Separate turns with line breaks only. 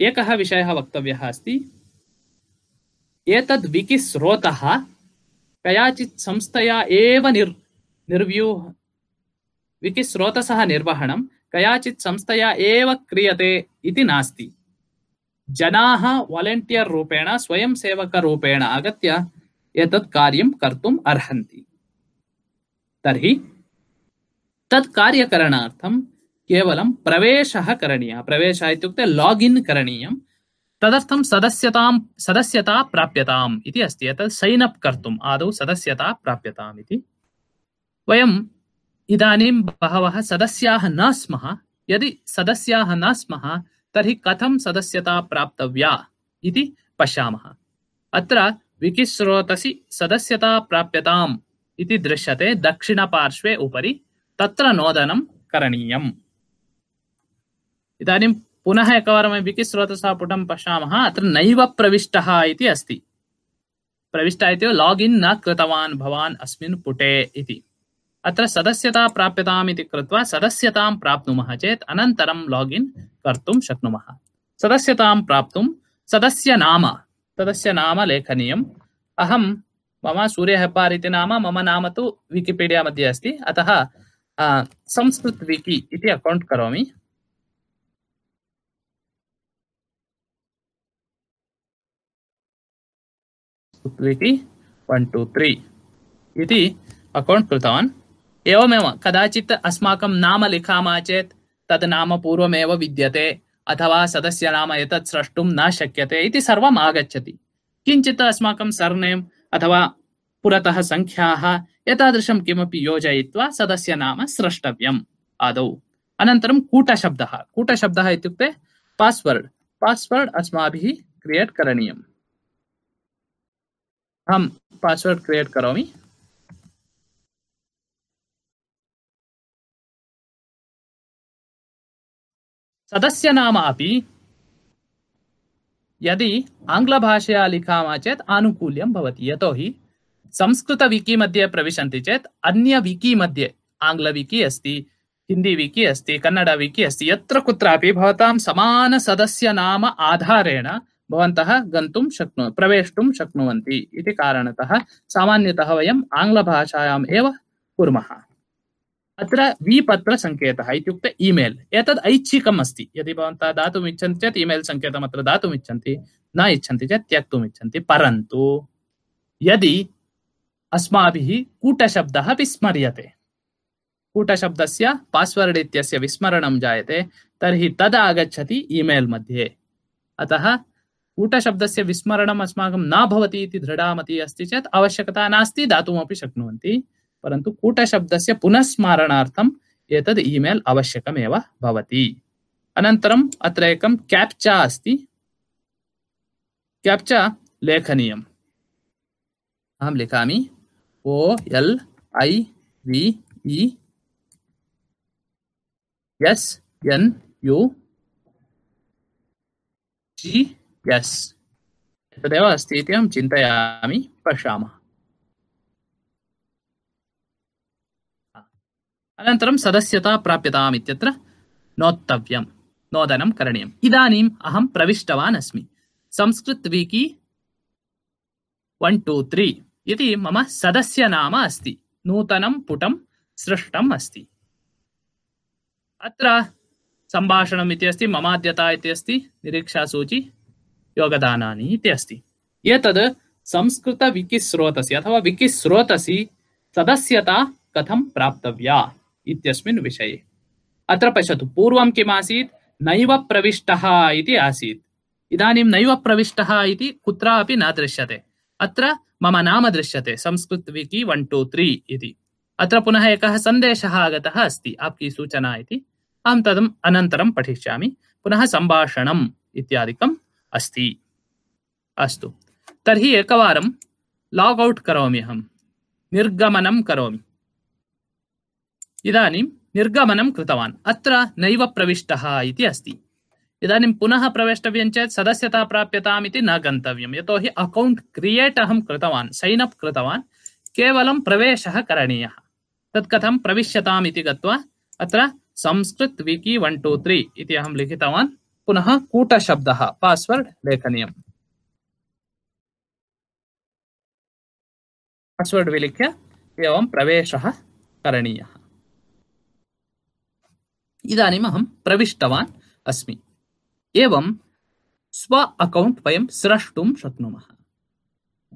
एकः विषयः वक्तव्यः अस्ति। एतद् विकि स्रोतः कयाचित् संस्थया एव निर्, निर्व्यू विकि स्रोतसः निर्वहणं कयाचित् संस्थया एव क्रियते इति नास्ति। जनाः वालण्टियर् रूपेण स्वयंसेवकरूपेण आगत्य एतत् कार्यं कर्तुम् अर्हन्ति। तर्हि तत् कार्यकरणार्थं केवलं प्रवेशः करणीयः। प्रवेशः इत्युक्ते लागिन् करणीयं। तदर्थं सदस्यतां, सदस्यता प्राप्यताम् इति अस्ति। एतत् सैन् अप् कर्तुम् आदौ सदस्यता प्राप्यताम् इति। वयम् इदानीं बहवः सदस्याः न स्मः। यदि सदस्याः न स्मः, तर्हि कथं सदस्यता प्राप्तव्या इति पश्यामः। अत्र विकिस्रोतसि सदस्यता प्राप्यताम् इति दृश्यते। दक्षिणपार्श्वे उपरि तत्र नोदनं करणीयम्। इदानीं पुनः एकवारं विकिस्रोतसः पुटं पश्यामः, अत्र नैव प्रविष्टः इति अस्ति। प्रविष्टः इति लागिन् न कृतवान् भवान् अस्मिन् पुटे इति। अत्र सदस्यता प्राप्यताम् इति कृत्वा सदस्यतां प्राप्नुमः चेत् अनन्तरं लागिन् कर्तुं शक्नुमः। सदस्यतां प्राप्तुं सदस्य नाम सदस्य नाम लेखनीयम्। अहं, मम सूर्यहेब्बार् इति नाम, मम नाम तु विकिपीडिया मध्ये अस्ति। अतः संस्कृत विकि इति अकौण्ट् करोमि। विकि वन् टु त्री इति अकौण्ट् कृतवान्। एवमेव, कदाचित् अस्माकं नाम लिखामः चेत् तद् नाम पूर्वमेव विद्यते, अथवा सदस्य नाम एतत् स्रष्टुं न शक्यते इति सर्वम् आगच्छति। किञ्चित् अस्माकं सर्नेम् अथवा पुरतः सङ्ख्याः एतादृशं किमपि योजयित्वा सदस्य नाम स्रष्टव्यम्। आदौ। अनन्तरं कूटशब्दः। कूटशब्दः इत्युक्ते पास्वर्ड् पास्वर्ड् अस्माभिः क्रियेट् करणीयम्। अहं पास्वर्ड् क्रियेट् करोमि सदस्य नाम अपि यदि आङ्ग्लभाषया लिखामः चेत् आनुकूल्यं भवति। यतोहि संस्कृतविकि मध्ये प्रविशन्ति चेत् अन्यविकि मध्ये आङ्ग्लविकि अस्ति, हिंदी विकि अस्ति, कन्नड विकि अस्ति, यत्र कुत्रापि भवतां समानसदस्य नाम आधारेण भवन्तः गन्तुं शक्नु, प्रवेष्टुं शक्नुवन्ति इति कारणतः सामान्यतः वयम् आङ्ग्लभाषायाम् एव कुर्मः। अत्र विपत्र सङ्केतः इत्युक्ते ईमेल्। एतद् ऐच्छिकम् अस्ति। यदि भवन्तः दातुम् इच्छन्ति चेत् ईमेल् सङ्केतम् अत्र दातुम् इच्छन्ति, न इच्छन्ति चेत् त्यक्तुम् इच्छन्ति। परन्तु यदि अस्माभिः कूटशब्दः विस्मर्यते, कूटशब्दस्य पास्वर्ड् इत्यस्य विस्मरणं जायते, तर्हि तद् ईमेल् मध्ये। अतः कूटशब्दस्य विस्मरणम् अस्माकं न भवति इति दृढामति अस्ति चेत् आवश्यकता नास्ति, दातुमपि शक्नुवन्ति। परन्तु कूटशब्दस्य पुनस्मारणार्थम् एतद् ईमेल् आवश्यकमेव भवति। अनन्तरम् अत्र एकं क्याप्चा अस्ति। क्याप्चा लेखनीयम्। अहं लिखामि। ओ, एल्, ऐ, वि इ एस्, एन्, यु, जि एस् तदेव अस्ति इति अहं चिन्तयामि पश्यामः अनन्तरं सदस्यता प्राप्यताम् इत्यत्र नोत्तव्यं नोदनं करणीयम्। इदानीम् अहं प्रविष्टवान् अस्मि। Sanskrit wiki one two three इति मम सदस्य नाम अस्ति। नूतनं पुटं सृष्टम् अस्ति। अत्र सम्भाषणम् इति अस्ति, ममाद्यता इति अस्ति, निरीक्षासूचि योगदानानि इति अस्ति। एतद् संस्कृतविकिस्रोतसि अथवा विकिस्रोतसि सदस्यता कथं प्राप्तव्या इत्यस्मिन् विषये। अत्र पश्यतु, पूर्वं किम् आसीत् नैव प्रविष्टः इति आसीत्। इदानीं नैव प्रविष्टः इति कुत्रापि न दृश्यते। अत्र मम नाम दृश्यते, Sanskrit wiki one two three इति। अत्र पुनः एकः सन्देशः आगतः अस्ति, आपकी सूचना इति। अहं तदम् अनन्तरं पठिष्यामि। पुनः सम्भाषणम् इत्यादिकम् अस्ति। अस्तु। तर्हि एकवारं लाग् औट् करोमि अहं। निर्गमनं करोमि। इदानीं निर्गमनं कृतवान्। अत्र नैव प्रविष्टः इति अस्ति। इदानीं पुनः प्रवेष्टव्यं चेत् सदस्यता प्राप्यताम् इति न गन्तव्यं यतोहि अकौण्ट् क्रियेट् अहं कृतवान्, सैन् अप् कृतवान्। केवलं प्रवेशः करणीयः। तत् कथं प्रविश्यताम् इति गत्वा अत्र Sanskrit wiki one two three इति अहं लिखितवान्। पुनः कूटशब्दः पास्वर्ड् लेखनीयम्। पास्वर्ड् विलिख्य एवं प्रवेशः करणीयः। इदानीम् अहं प्रविष्टवान् अस्मि। एवं स्व अकौण्ट् वयं स्रष्टुं शक्नुमः।